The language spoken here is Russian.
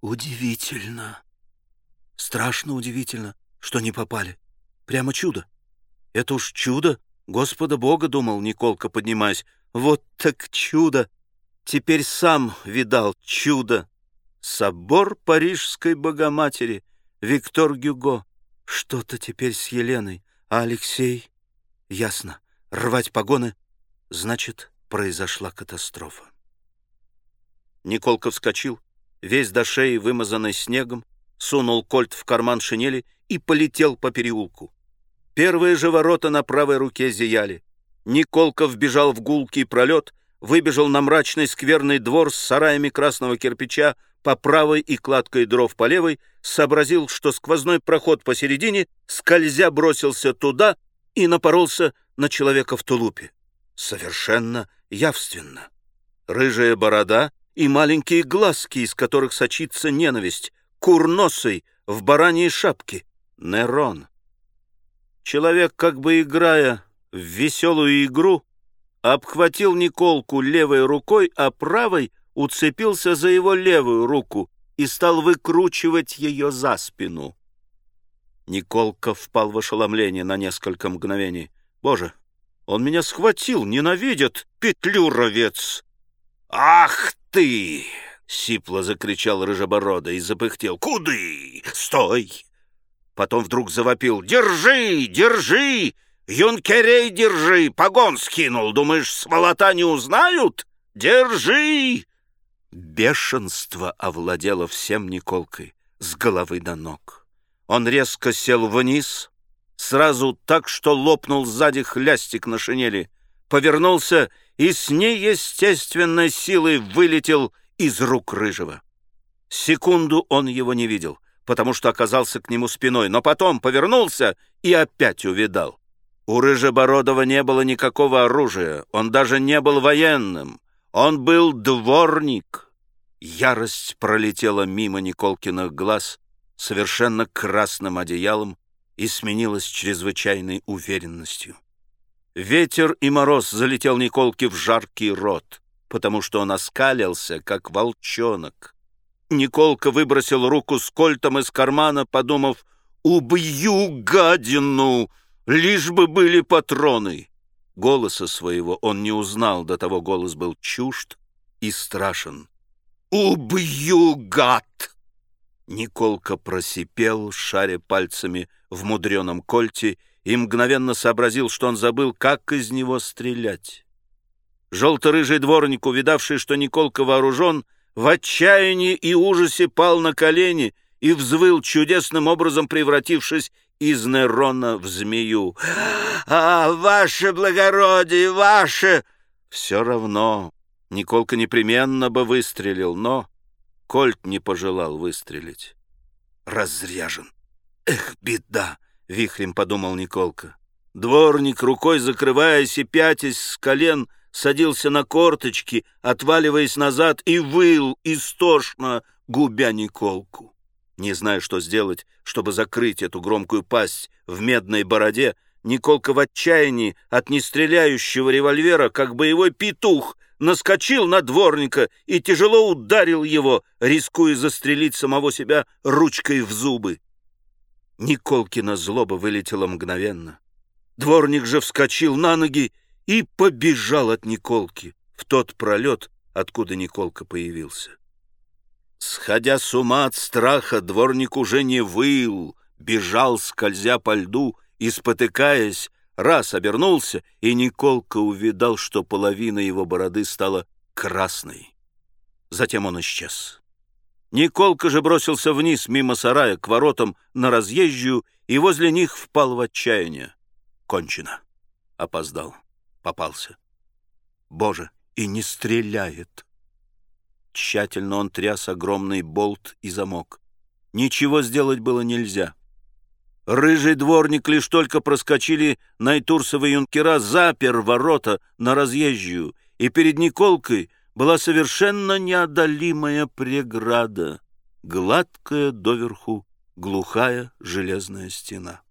Удивительно. Страшно удивительно, что не попали. Прямо чудо. Это уж чудо Господа Бога, думал Николка, поднимаясь. Вот так чудо! Теперь сам видал чудо. Собор Парижской Богоматери, Виктор Гюго. Что-то теперь с Еленой. А Алексей? Ясно. Рвать погоны. Значит, произошла катастрофа. Николка вскочил, весь до шеи вымазанный снегом, сунул кольт в карман шинели и полетел по переулку. Первые же ворота на правой руке зияли. Николков бежал в гулкий пролет, выбежал на мрачный скверный двор с сараями красного кирпича по правой и кладкой дров по левой, сообразил, что сквозной проход посередине, скользя бросился туда и напоролся на человека в тулупе. Совершенно явственно. Рыжая борода и маленькие глазки, из которых сочится ненависть, курносый в бараньей шапке. Нерон. Человек, как бы играя в веселую игру, обхватил Николку левой рукой, а правой уцепился за его левую руку и стал выкручивать ее за спину. Николка впал в ошеломление на несколько мгновений. «Боже, он меня схватил, ненавидит, петлюровец!» «Ах ты!» — сипло закричал Рыжеборода и запыхтел. «Куды? Стой! Потом вдруг завопил. «Держи! Держи! Юнкерей держи! Погон скинул! Думаешь, сволота не узнают? Держи!» Бешенство овладело всем Николкой с головы до ног. Он резко сел вниз, сразу так, что лопнул сзади хлястик на шинели, повернулся и с неестественной силой вылетел из рук Рыжего. Секунду он его не видел — потому что оказался к нему спиной, но потом повернулся и опять увидал. У Рыжебородова не было никакого оружия, он даже не был военным, он был дворник. Ярость пролетела мимо Николкиных глаз совершенно красным одеялом и сменилась чрезвычайной уверенностью. Ветер и мороз залетел Николке в жаркий рот, потому что он оскалился, как волчонок. Николка выбросил руку с кольтом из кармана, подумав, «Убью гадину, лишь бы были патроны!» Голоса своего он не узнал, до того голос был чужд и страшен. «Убью, гад!» Николка просипел, шаря пальцами в мудреном кольте, и мгновенно сообразил, что он забыл, как из него стрелять. Желто-рыжий дворник, увидавший, что Николка вооружен, — в отчаянии и ужасе пал на колени и взвыл, чудесным образом превратившись из Нерона в змею. «А, ваше благородие, ваше!» Все равно Николка непременно бы выстрелил, но Кольт не пожелал выстрелить. Разряжен. «Эх, беда!» — вихрем подумал Николка. Дворник, рукой закрываясь и пятясь с колен, садился на корточки, отваливаясь назад, и выл истошно, губя Николку. Не зная, что сделать, чтобы закрыть эту громкую пасть в медной бороде, Николка в отчаянии от нестреляющего револьвера, как боевой петух, наскочил на дворника и тяжело ударил его, рискуя застрелить самого себя ручкой в зубы. Николкина злоба вылетела мгновенно. Дворник же вскочил на ноги и побежал от Николки в тот пролет, откуда Николка появился. Сходя с ума от страха, дворник уже не выл, бежал, скользя по льду и, спотыкаясь, раз обернулся, и Николка увидал, что половина его бороды стала красной. Затем он исчез. Николка же бросился вниз мимо сарая к воротам на разъезжую и возле них впал в отчаяние. Кончено. Опоздал попался. Боже, и не стреляет. Тщательно он тряс огромный болт и замок. Ничего сделать было нельзя. Рыжий дворник лишь только проскочили Найтурсовы юнкера, запер ворота на разъезжую, и перед Николкой была совершенно неодолимая преграда, гладкая доверху глухая железная стена.